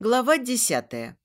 Глава десятая.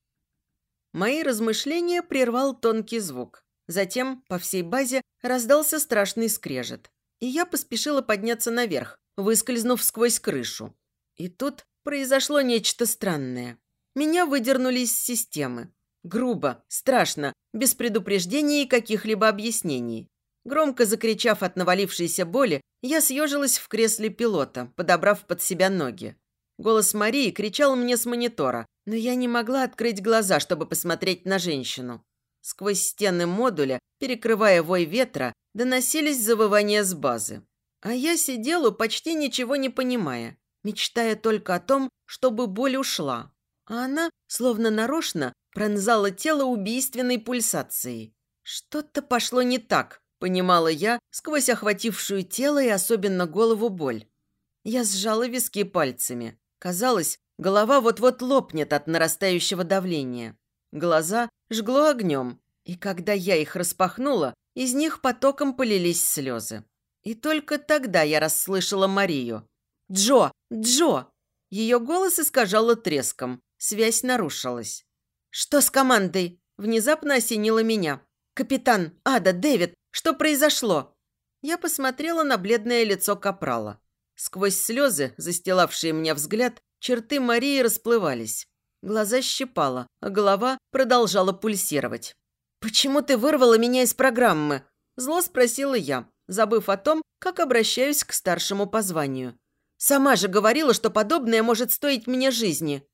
Мои размышления прервал тонкий звук. Затем по всей базе раздался страшный скрежет. И я поспешила подняться наверх, выскользнув сквозь крышу. И тут произошло нечто странное. Меня выдернули из системы. Грубо, страшно, без предупреждения и каких-либо объяснений. Громко закричав от навалившейся боли, я съежилась в кресле пилота, подобрав под себя ноги. Голос Марии кричал мне с монитора, но я не могла открыть глаза, чтобы посмотреть на женщину. Сквозь стены модуля, перекрывая вой ветра, доносились завывания с базы. А я сидела, почти ничего не понимая, мечтая только о том, чтобы боль ушла. А она, словно нарочно, пронзала тело убийственной пульсацией. Что-то пошло не так, понимала я сквозь охватившую тело и особенно голову боль. Я сжала виски пальцами. Казалось, голова вот-вот лопнет от нарастающего давления. Глаза жгло огнем, и когда я их распахнула, из них потоком полились слезы. И только тогда я расслышала Марию. «Джо! Джо!» Ее голос искажало треском. Связь нарушилась. «Что с командой?» Внезапно осенило меня. «Капитан! Ада! Дэвид! Что произошло?» Я посмотрела на бледное лицо Капрала. Сквозь слезы, застилавшие мне взгляд, черты Марии расплывались. Глаза щипало, а голова продолжала пульсировать. «Почему ты вырвала меня из программы?» Зло спросила я, забыв о том, как обращаюсь к старшему по званию. «Сама же говорила, что подобное может стоить мне жизни».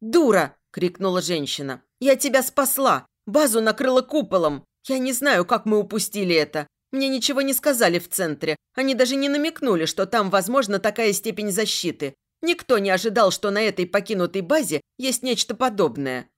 «Дура!» – крикнула женщина. «Я тебя спасла! Базу накрыла куполом! Я не знаю, как мы упустили это. Мне ничего не сказали в центре. Они даже не намекнули, что там возможна такая степень защиты. Никто не ожидал, что на этой покинутой базе есть нечто подобное.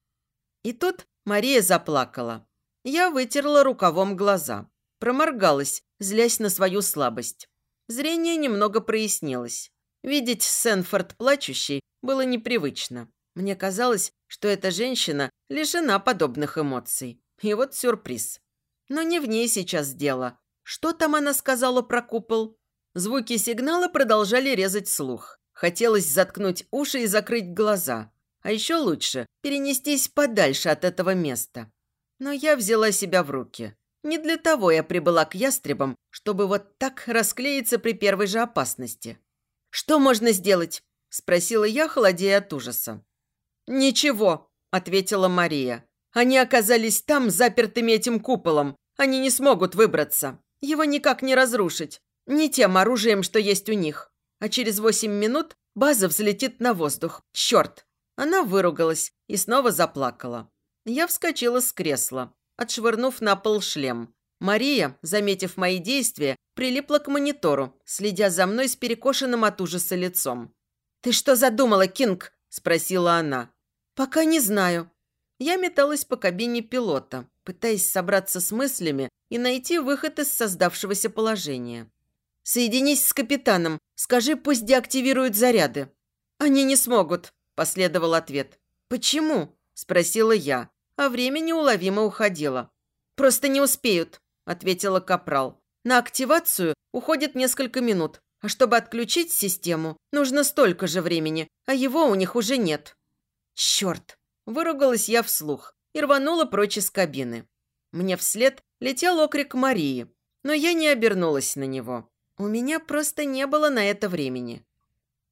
И тут Мария заплакала. Я вытерла рукавом глаза. Проморгалась, злясь на свою слабость. Зрение немного прояснилось. Видеть Сенфорд плачущей было непривычно. Мне казалось, что эта женщина лишена подобных эмоций. И вот сюрприз. Но не в ней сейчас дело. Что там она сказала про купол? Звуки сигнала продолжали резать слух. Хотелось заткнуть уши и закрыть глаза. А еще лучше перенестись подальше от этого места. Но я взяла себя в руки. Не для того я прибыла к ястребам, чтобы вот так расклеиться при первой же опасности. «Что можно сделать?» – спросила я, холодея от ужаса. «Ничего», – ответила Мария. «Они оказались там, запертыми этим куполом. Они не смогут выбраться. Его никак не разрушить. Не тем оружием, что есть у них. А через восемь минут база взлетит на воздух. Черт! Она выругалась и снова заплакала. Я вскочила с кресла, отшвырнув на пол шлем. Мария, заметив мои действия, прилипла к монитору, следя за мной с перекошенным от ужаса лицом. «Ты что задумала, Кинг?» – спросила она. «Пока не знаю». Я металась по кабине пилота, пытаясь собраться с мыслями и найти выход из создавшегося положения. «Соединись с капитаном. Скажи, пусть деактивируют заряды». «Они не смогут», – последовал ответ. «Почему?» – спросила я, а время неуловимо уходило. «Просто не успеют», – ответила Капрал. «На активацию уходит несколько минут, а чтобы отключить систему, нужно столько же времени, а его у них уже нет». «Черт!» – выругалась я вслух и рванула прочь из кабины. Мне вслед летел окрик Марии, но я не обернулась на него. У меня просто не было на это времени.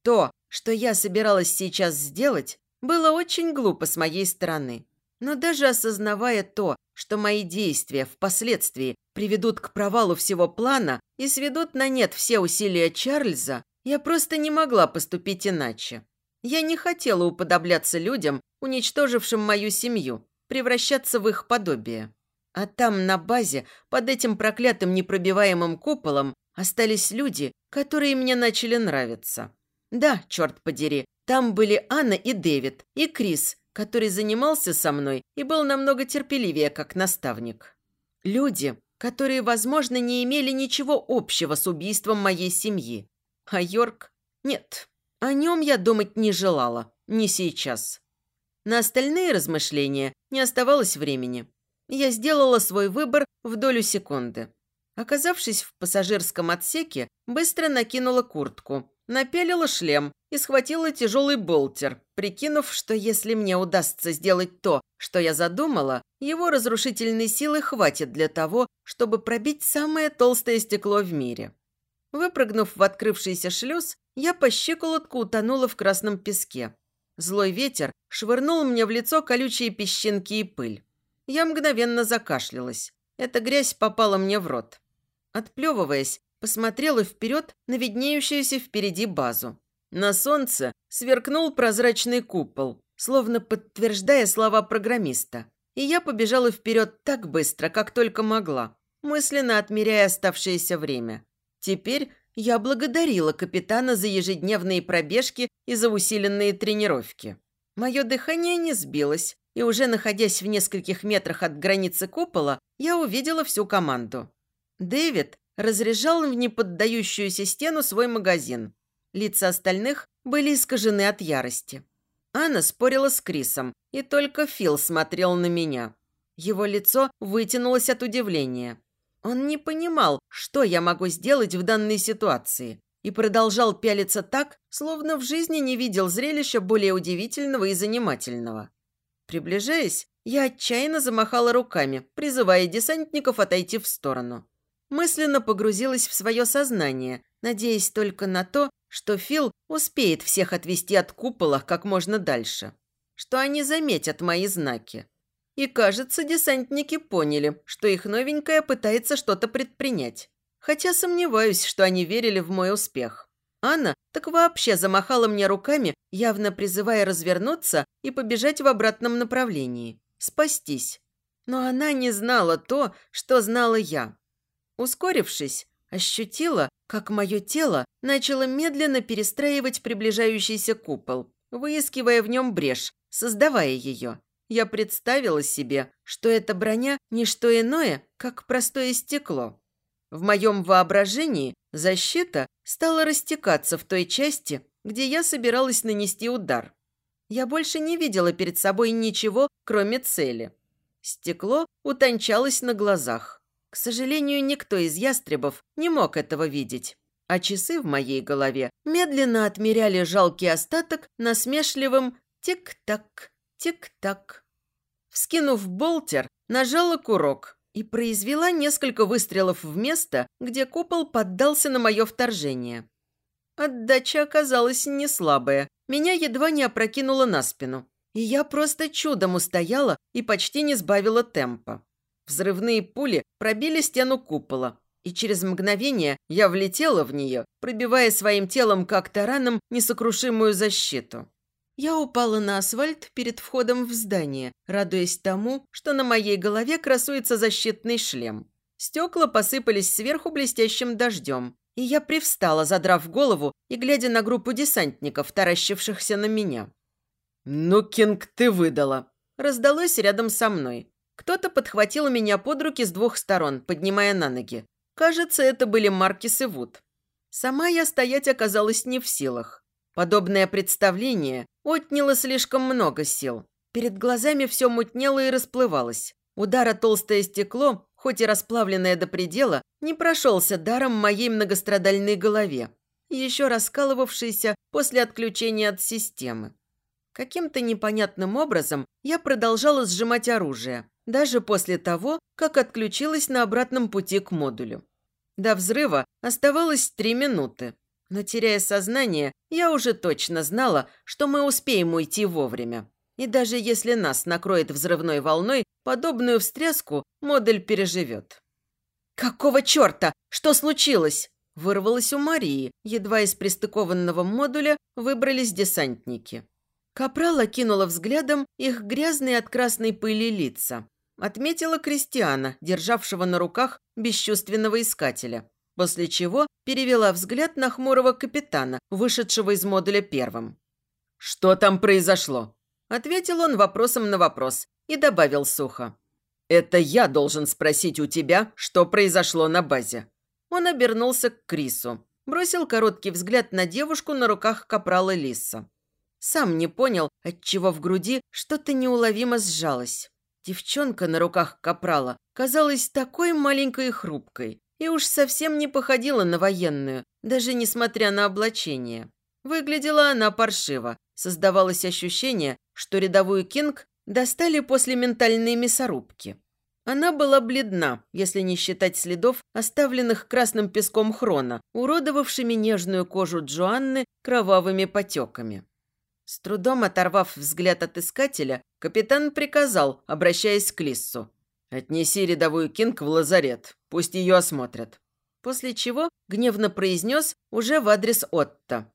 То, что я собиралась сейчас сделать, было очень глупо с моей стороны. Но даже осознавая то, что мои действия впоследствии приведут к провалу всего плана и сведут на нет все усилия Чарльза, я просто не могла поступить иначе. Я не хотела уподобляться людям, уничтожившим мою семью, превращаться в их подобие. А там, на базе, под этим проклятым непробиваемым куполом, остались люди, которые мне начали нравиться. Да, черт подери, там были Анна и Дэвид, и Крис, который занимался со мной и был намного терпеливее, как наставник. Люди, которые, возможно, не имели ничего общего с убийством моей семьи. А Йорк? Нет, о нем я думать не желала, не сейчас. На остальные размышления не оставалось времени. Я сделала свой выбор в долю секунды. Оказавшись в пассажирском отсеке, быстро накинула куртку, напялила шлем и схватила тяжелый болтер, прикинув, что если мне удастся сделать то, что я задумала, его разрушительной силы хватит для того, чтобы пробить самое толстое стекло в мире. Выпрыгнув в открывшийся шлюз, я по щиколотку утонула в красном песке. Злой ветер швырнул мне в лицо колючие песчинки и пыль. Я мгновенно закашлялась. Эта грязь попала мне в рот. Отплевываясь, посмотрела вперед на виднеющуюся впереди базу. На солнце сверкнул прозрачный купол, словно подтверждая слова программиста. И я побежала вперед так быстро, как только могла, мысленно отмеряя оставшееся время. Теперь я благодарила капитана за ежедневные пробежки и за усиленные тренировки. Мое дыхание не сбилось, и уже находясь в нескольких метрах от границы купола, я увидела всю команду. Дэвид разряжал в неподдающуюся стену свой магазин. Лица остальных были искажены от ярости. Анна спорила с Крисом, и только Фил смотрел на меня. Его лицо вытянулось от удивления. Он не понимал, что я могу сделать в данной ситуации, и продолжал пялиться так, словно в жизни не видел зрелища более удивительного и занимательного. Приближаясь, я отчаянно замахала руками, призывая десантников отойти в сторону. Мысленно погрузилась в свое сознание, надеясь только на то, что Фил успеет всех отвести от купола как можно дальше, что они заметят мои знаки. И, кажется, десантники поняли, что их новенькая пытается что-то предпринять. Хотя сомневаюсь, что они верили в мой успех. Анна так вообще замахала мне руками, явно призывая развернуться и побежать в обратном направлении. Спастись. Но она не знала то, что знала я. Ускорившись, ощутила, как мое тело начало медленно перестраивать приближающийся купол, выискивая в нем брешь, создавая ее. Я представила себе, что эта броня – не что иное, как простое стекло. В моем воображении защита стала растекаться в той части, где я собиралась нанести удар. Я больше не видела перед собой ничего, кроме цели. Стекло утончалось на глазах. К сожалению, никто из ястребов не мог этого видеть. А часы в моей голове медленно отмеряли жалкий остаток насмешливым тик-так, тик-так. Вскинув болтер, нажала курок и произвела несколько выстрелов в место, где купол поддался на мое вторжение. Отдача оказалась не слабая. Меня едва не опрокинуло на спину. И я просто чудом устояла и почти не сбавила темпа. Взрывные пули пробили стену купола, и через мгновение я влетела в нее, пробивая своим телом как тараном несокрушимую защиту. Я упала на асфальт перед входом в здание, радуясь тому, что на моей голове красуется защитный шлем. Стекла посыпались сверху блестящим дождем, и я привстала, задрав голову и глядя на группу десантников, таращившихся на меня. «Ну, Кинг, ты выдала!» Раздалось рядом со мной. Кто-то подхватил меня под руки с двух сторон, поднимая на ноги. Кажется, это были Маркис и Вуд. Сама я стоять оказалась не в силах. Подобное представление отняло слишком много сил. Перед глазами все мутнело и расплывалось. Удара толстое стекло, хоть и расплавленное до предела, не прошелся даром моей многострадальной голове, еще раскалывавшейся после отключения от системы. Каким-то непонятным образом я продолжала сжимать оружие, даже после того, как отключилась на обратном пути к модулю. До взрыва оставалось три минуты, но, теряя сознание, я уже точно знала, что мы успеем уйти вовремя. И даже если нас накроет взрывной волной, подобную встряску модуль переживет. «Какого черта? Что случилось?» Вырвалось у Марии, едва из пристыкованного модуля выбрались десантники. Капрал окинула взглядом их грязные от красной пыли лица. Отметила Кристиана, державшего на руках бесчувственного искателя, после чего перевела взгляд на хмурого капитана, вышедшего из модуля первым. «Что там произошло?» Ответил он вопросом на вопрос и добавил сухо. «Это я должен спросить у тебя, что произошло на базе». Он обернулся к Крису, бросил короткий взгляд на девушку на руках капрала Лиса. Сам не понял, отчего в груди что-то неуловимо сжалось. Девчонка на руках капрала казалась такой маленькой и хрупкой. И уж совсем не походила на военную, даже несмотря на облачение. Выглядела она паршиво. Создавалось ощущение, что рядовую Кинг достали после ментальной мясорубки. Она была бледна, если не считать следов, оставленных красным песком хрона, уродовавшими нежную кожу Джоанны кровавыми потеками. С трудом оторвав взгляд от искателя, капитан приказал, обращаясь к Лиссу. «Отнеси рядовую Кинг в лазарет, пусть ее осмотрят». После чего гневно произнес уже в адрес Отто.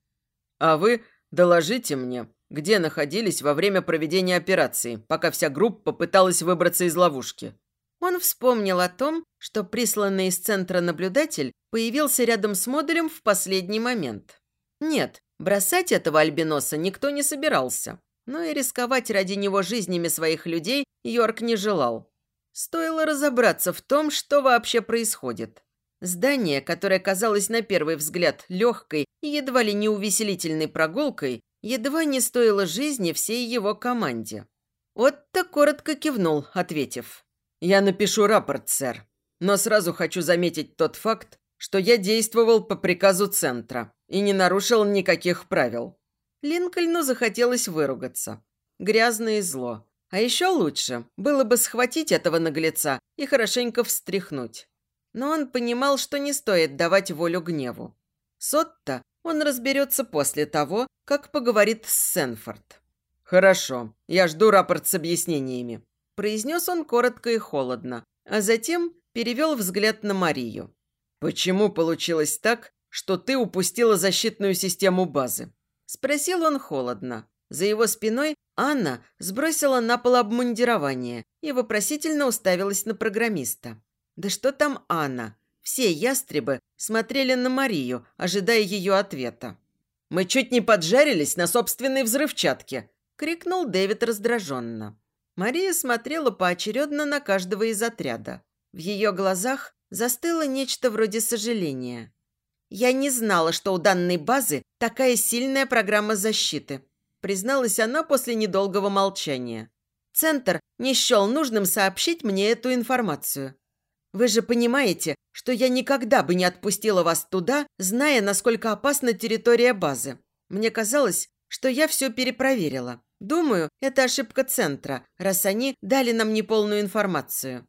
«А вы доложите мне, где находились во время проведения операции, пока вся группа пыталась выбраться из ловушки». Он вспомнил о том, что присланный из центра наблюдатель появился рядом с модулем в последний момент. Нет, бросать этого альбиноса никто не собирался, но и рисковать ради него жизнями своих людей Йорк не желал. Стоило разобраться в том, что вообще происходит. Здание, которое казалось на первый взгляд легкой и едва ли не увеселительной прогулкой, едва не стоило жизни всей его команде. Отто коротко кивнул, ответив. «Я напишу рапорт, сэр. Но сразу хочу заметить тот факт, что я действовал по приказу Центра и не нарушил никаких правил». Линкольну захотелось выругаться. Грязное зло. А еще лучше было бы схватить этого наглеца и хорошенько встряхнуть. Но он понимал, что не стоит давать волю гневу. Сотто он разберется после того, как поговорит с Сенфорд. «Хорошо, я жду рапорт с объяснениями», – произнес он коротко и холодно, а затем перевел взгляд на Марию. «Почему получилось так, что ты упустила защитную систему базы?» – спросил он холодно. За его спиной Анна сбросила на пол обмундирование и вопросительно уставилась на программиста. Да что там Анна? Все ястребы смотрели на Марию, ожидая ее ответа. «Мы чуть не поджарились на собственной взрывчатке!» – крикнул Дэвид раздраженно. Мария смотрела поочередно на каждого из отряда. В ее глазах застыло нечто вроде сожаления. «Я не знала, что у данной базы такая сильная программа защиты», призналась она после недолгого молчания. Центр не счел нужным сообщить мне эту информацию. Вы же понимаете, что я никогда бы не отпустила вас туда, зная, насколько опасна территория базы. Мне казалось, что я все перепроверила. Думаю, это ошибка центра, раз они дали нам неполную информацию».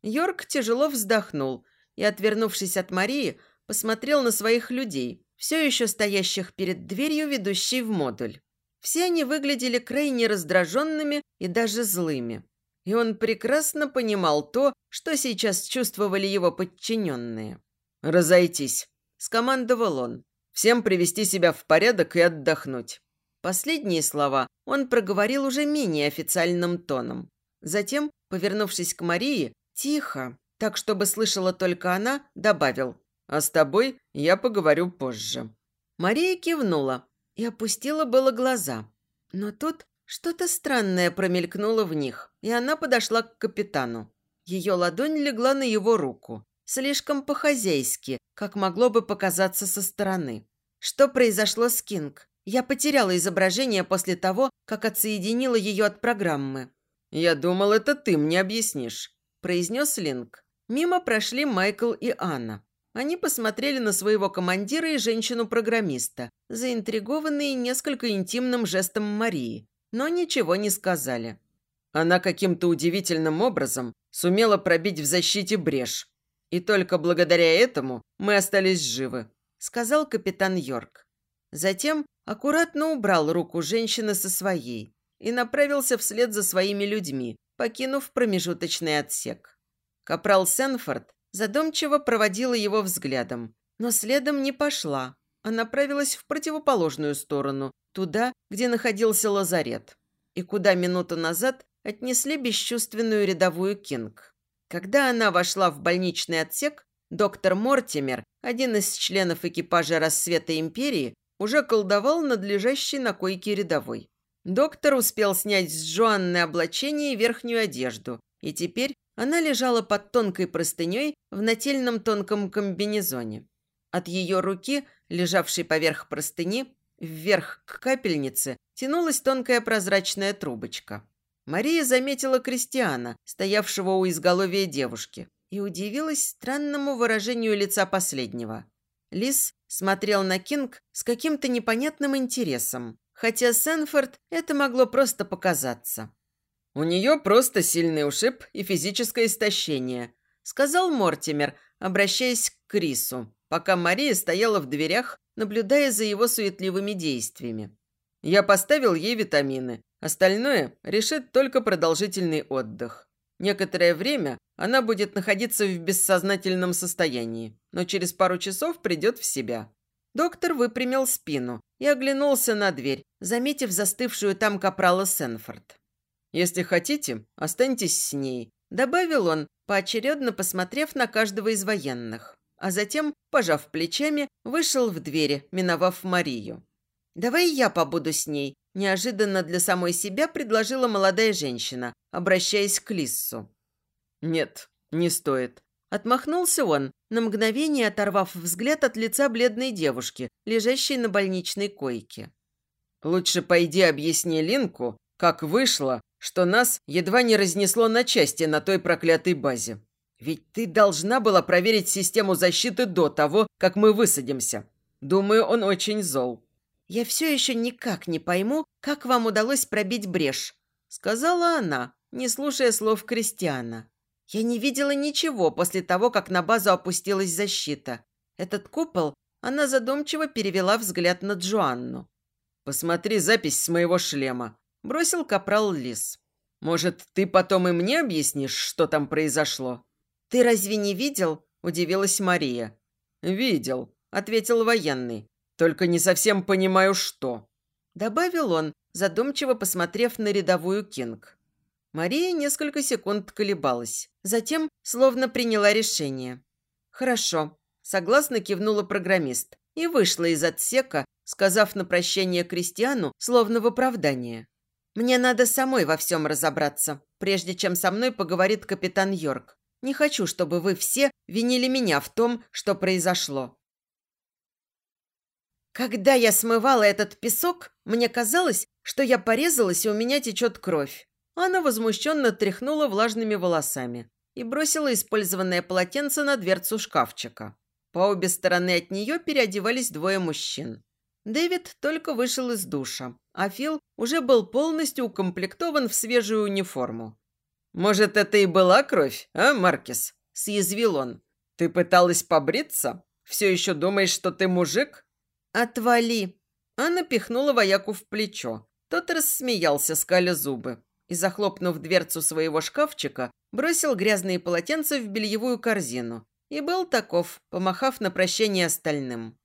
Йорк тяжело вздохнул и, отвернувшись от Марии, посмотрел на своих людей, все еще стоящих перед дверью, ведущей в модуль. Все они выглядели крайне раздраженными и даже злыми. И он прекрасно понимал то, что сейчас чувствовали его подчиненные. «Разойтись», – скомандовал он. «Всем привести себя в порядок и отдохнуть». Последние слова он проговорил уже менее официальным тоном. Затем, повернувшись к Марии, тихо, так чтобы слышала только она, добавил «А с тобой я поговорю позже». Мария кивнула, и опустила было глаза. Но тут что-то странное промелькнуло в них, и она подошла к капитану. Ее ладонь легла на его руку. Слишком по-хозяйски, как могло бы показаться со стороны. Что произошло с Кинг? Я потеряла изображение после того, как отсоединила ее от программы. «Я думал, это ты мне объяснишь», – произнес Линк. Мимо прошли Майкл и Анна. Они посмотрели на своего командира и женщину-программиста, заинтригованные несколько интимным жестом Марии, но ничего не сказали. Она каким-то удивительным образом сумела пробить в защите брешь. И только благодаря этому мы остались живы, сказал капитан Йорк. Затем аккуратно убрал руку женщины со своей и направился вслед за своими людьми, покинув промежуточный отсек. Капрал Сенфорд Задумчиво проводила его взглядом, но следом не пошла, а направилась в противоположную сторону, туда, где находился лазарет, и куда минуту назад отнесли бесчувственную рядовую Кинг. Когда она вошла в больничный отсек, доктор Мортимер, один из членов экипажа «Рассвета Империи», уже колдовал над лежащей на койке рядовой. Доктор успел снять с Джоанны облачение и верхнюю одежду, и теперь она лежала под тонкой простыней в нательном тонком комбинезоне. От ее руки, лежавшей поверх простыни, вверх к капельнице, тянулась тонкая прозрачная трубочка. Мария заметила Кристиана, стоявшего у изголовья девушки. и удивилась странному выражению лица последнего. Лис смотрел на Кинг с каким-то непонятным интересом, хотя Сенфорд это могло просто показаться. «У нее просто сильный ушиб и физическое истощение», сказал Мортимер, обращаясь к Крису, пока Мария стояла в дверях, наблюдая за его суетливыми действиями. «Я поставил ей витамины. Остальное решит только продолжительный отдых. Некоторое время она будет находиться в бессознательном состоянии, но через пару часов придет в себя. Доктор выпрямил спину и оглянулся на дверь, заметив застывшую там капрала Сенфорд. «Если хотите, останьтесь с ней», – добавил он, поочередно посмотрев на каждого из военных. А затем, пожав плечами, вышел в двери, миновав Марию. «Давай я побуду с ней», – неожиданно для самой себя предложила молодая женщина, обращаясь к Лиссу. «Нет, не стоит». Отмахнулся он, на мгновение оторвав взгляд от лица бледной девушки, лежащей на больничной койке. «Лучше пойди объясни Линку, как вышло, что нас едва не разнесло на части на той проклятой базе. Ведь ты должна была проверить систему защиты до того, как мы высадимся. Думаю, он очень зол». «Я все еще никак не пойму, как вам удалось пробить брешь», — сказала она, не слушая слов Кристиана. Я не видела ничего после того, как на базу опустилась защита. Этот купол она задумчиво перевела взгляд на Джоанну. «Посмотри запись с моего шлема», – бросил капрал Лис. «Может, ты потом и мне объяснишь, что там произошло?» «Ты разве не видел?» – удивилась Мария. «Видел», – ответил военный. «Только не совсем понимаю, что». Добавил он, задумчиво посмотрев на рядовую Кинг. Мария несколько секунд колебалась. Затем словно приняла решение. «Хорошо», – согласно кивнула программист и вышла из отсека, сказав на прощание Кристиану, словно в оправдание. «Мне надо самой во всем разобраться, прежде чем со мной поговорит капитан Йорк. Не хочу, чтобы вы все винили меня в том, что произошло». Когда я смывала этот песок, мне казалось, что я порезалась и у меня течет кровь. Она возмущенно тряхнула влажными волосами и бросила использованное полотенце на дверцу шкафчика. По обе стороны от нее переодевались двое мужчин. Дэвид только вышел из душа, а Фил уже был полностью укомплектован в свежую униформу. «Может, это и была кровь, а, Маркис?» – съязвил он. «Ты пыталась побриться? Все еще думаешь, что ты мужик?» «Отвали!» Анна пихнула вояку в плечо. Тот рассмеялся, скаля зубы и, захлопнув дверцу своего шкафчика, бросил грязные полотенца в бельевую корзину. И был таков, помахав на прощание остальным.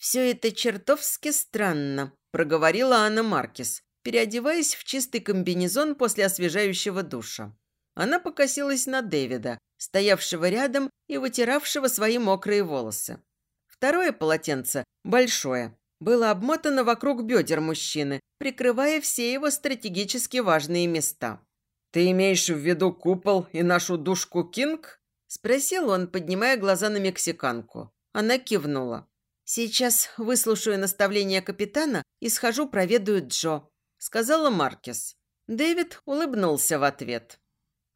«Все это чертовски странно», – проговорила Анна Маркис, переодеваясь в чистый комбинезон после освежающего душа. Она покосилась на Дэвида, стоявшего рядом и вытиравшего свои мокрые волосы. Второе полотенце, большое, было обмотано вокруг бедер мужчины, прикрывая все его стратегически важные места. «Ты имеешь в виду купол и нашу душку Кинг?» – спросил он, поднимая глаза на мексиканку. Она кивнула. «Сейчас выслушаю наставления капитана и схожу проведаю Джо», – сказала Маркес. Дэвид улыбнулся в ответ.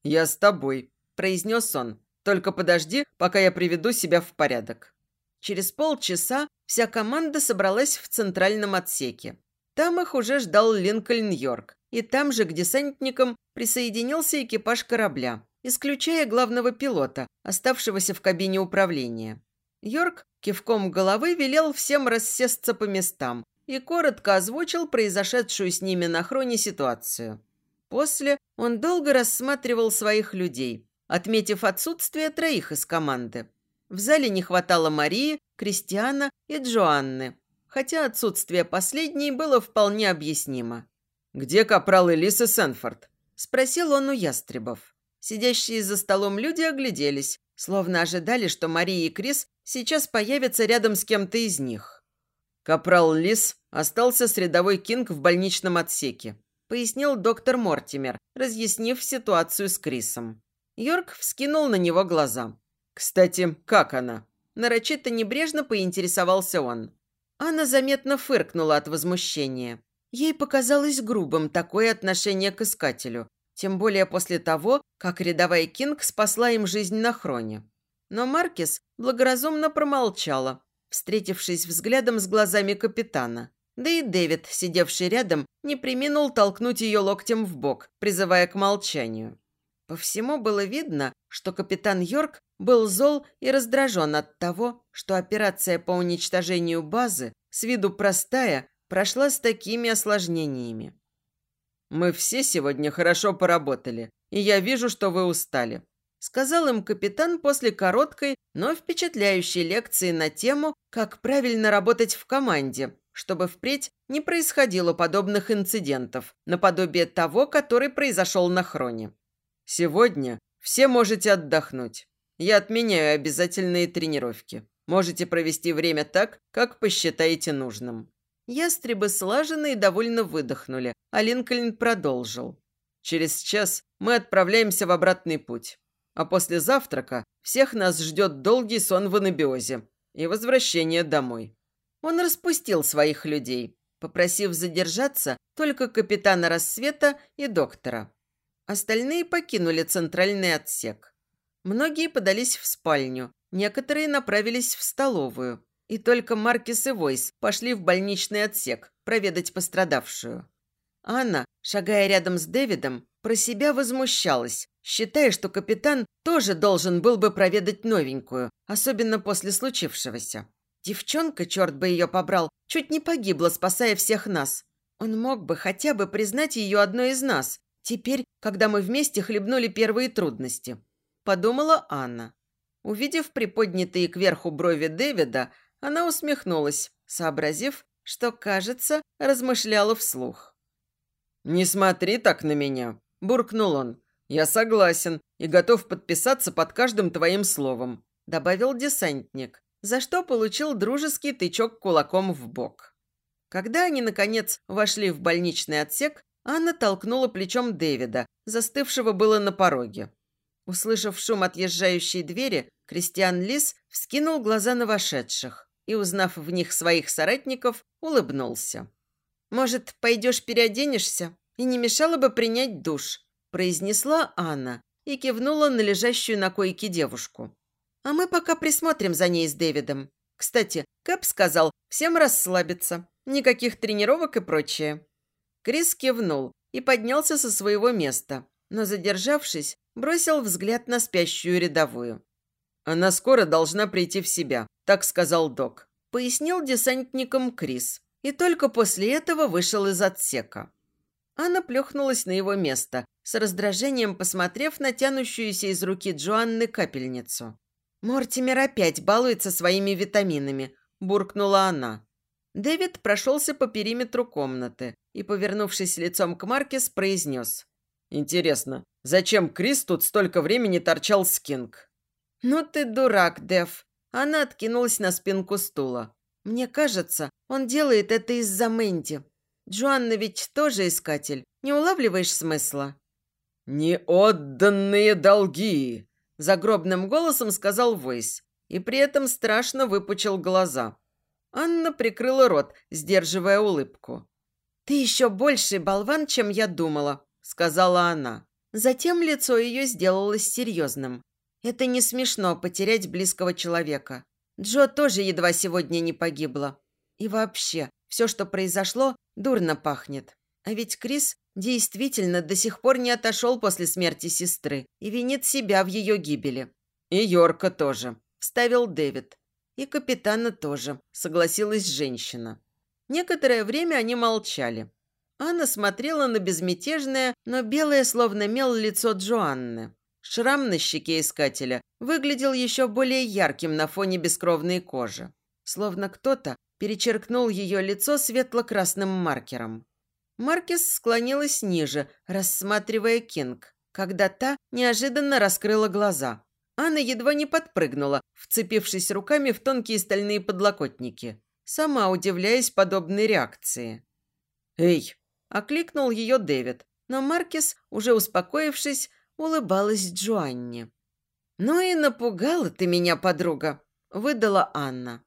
«Я с тобой», – произнес он. «Только подожди, пока я приведу себя в порядок». Через полчаса вся команда собралась в центральном отсеке. Там их уже ждал Линкольн-Йорк, и там же к десантникам присоединился экипаж корабля, исключая главного пилота, оставшегося в кабине управления. Йорк кивком головы велел всем рассесться по местам и коротко озвучил произошедшую с ними на хроне ситуацию. После он долго рассматривал своих людей, отметив отсутствие троих из команды. В зале не хватало Марии, Кристиана и Джоанны, хотя отсутствие последней было вполне объяснимо. «Где капрал Элис и Сенфорд?» – спросил он у ястребов. Сидящие за столом люди огляделись, словно ожидали, что Мария и Крис сейчас появятся рядом с кем-то из них. Капрал Лис остался с рядовой Кинг в больничном отсеке, пояснил доктор Мортимер, разъяснив ситуацию с Крисом. Йорк вскинул на него глаза. «Кстати, как она?» Нарочито небрежно поинтересовался он. Анна заметно фыркнула от возмущения. Ей показалось грубым такое отношение к искателю. Тем более после того, как рядовая Кинг спасла им жизнь на хроне. Но Маркис благоразумно промолчала, встретившись взглядом с глазами капитана. Да и Дэвид, сидевший рядом, не приминул толкнуть ее локтем в бок, призывая к молчанию. По всему было видно, что капитан Йорк был зол и раздражен от того, что операция по уничтожению базы, с виду простая, прошла с такими осложнениями. «Мы все сегодня хорошо поработали, и я вижу, что вы устали», сказал им капитан после короткой, но впечатляющей лекции на тему, как правильно работать в команде, чтобы впредь не происходило подобных инцидентов, наподобие того, который произошел на Хроне. «Сегодня все можете отдохнуть. Я отменяю обязательные тренировки. Можете провести время так, как посчитаете нужным». Ястребы слаженно и довольно выдохнули, а Линкольн продолжил. «Через час мы отправляемся в обратный путь. А после завтрака всех нас ждет долгий сон в анабиозе и возвращение домой». Он распустил своих людей, попросив задержаться только капитана рассвета и доктора. Остальные покинули центральный отсек. Многие подались в спальню, некоторые направились в столовую. И только Маркис и Войс пошли в больничный отсек проведать пострадавшую. Анна, шагая рядом с Дэвидом, про себя возмущалась, считая, что капитан тоже должен был бы проведать новенькую, особенно после случившегося. Девчонка, черт бы ее побрал, чуть не погибла, спасая всех нас. Он мог бы хотя бы признать ее одной из нас, теперь, когда мы вместе хлебнули первые трудности. Подумала Анна. Увидев приподнятые кверху брови Дэвида, она усмехнулась, сообразив, что, кажется, размышляла вслух. «Не смотри так на меня», – буркнул он. «Я согласен и готов подписаться под каждым твоим словом», – добавил десантник за что получил дружеский тычок кулаком в бок. Когда они, наконец, вошли в больничный отсек, Анна толкнула плечом Дэвида, застывшего было на пороге. Услышав шум отъезжающей двери, Кристиан Лис вскинул глаза на вошедших и, узнав в них своих соратников, улыбнулся. «Может, пойдешь переоденешься? И не мешало бы принять душ», произнесла Анна и кивнула на лежащую на койке девушку. А мы пока присмотрим за ней с Дэвидом. Кстати, Кэп сказал всем расслабиться. Никаких тренировок и прочее. Крис кивнул и поднялся со своего места, но, задержавшись, бросил взгляд на спящую рядовую. «Она скоро должна прийти в себя», – так сказал док. Пояснил десантникам Крис. И только после этого вышел из отсека. Анна плюхнулась на его место, с раздражением посмотрев на тянущуюся из руки Джоанны капельницу. «Мортимер опять балуется своими витаминами», – буркнула она. Дэвид прошелся по периметру комнаты и, повернувшись лицом к Маркес, произнес. «Интересно, зачем Крис тут столько времени торчал с Кинг?» «Ну ты дурак, Дэв». Она откинулась на спинку стула. «Мне кажется, он делает это из-за Мэнди. Джоанна ведь тоже искатель. Не улавливаешь смысла?» «Неотданные долги!» Загробным голосом сказал Войс и при этом страшно выпучил глаза. Анна прикрыла рот, сдерживая улыбку. «Ты еще больший болван, чем я думала», – сказала она. Затем лицо ее сделалось серьезным. «Это не смешно потерять близкого человека. Джо тоже едва сегодня не погибла. И вообще, все, что произошло, дурно пахнет. А ведь Крис действительно до сих пор не отошел после смерти сестры и винит себя в ее гибели. И Йорка тоже, вставил Дэвид. И капитана тоже, согласилась женщина. Некоторое время они молчали. Анна смотрела на безмятежное, но белое словно мел лицо Джоанны. Шрам на щеке искателя выглядел еще более ярким на фоне бескровной кожи. Словно кто-то перечеркнул ее лицо светло-красным маркером. Маркис склонилась ниже, рассматривая Кинг, когда та неожиданно раскрыла глаза. Анна едва не подпрыгнула, вцепившись руками в тонкие стальные подлокотники, сама удивляясь подобной реакции. «Эй!» – окликнул ее Дэвид, но Маркис, уже успокоившись, улыбалась Джоанне. «Ну и напугала ты меня, подруга», – выдала Анна.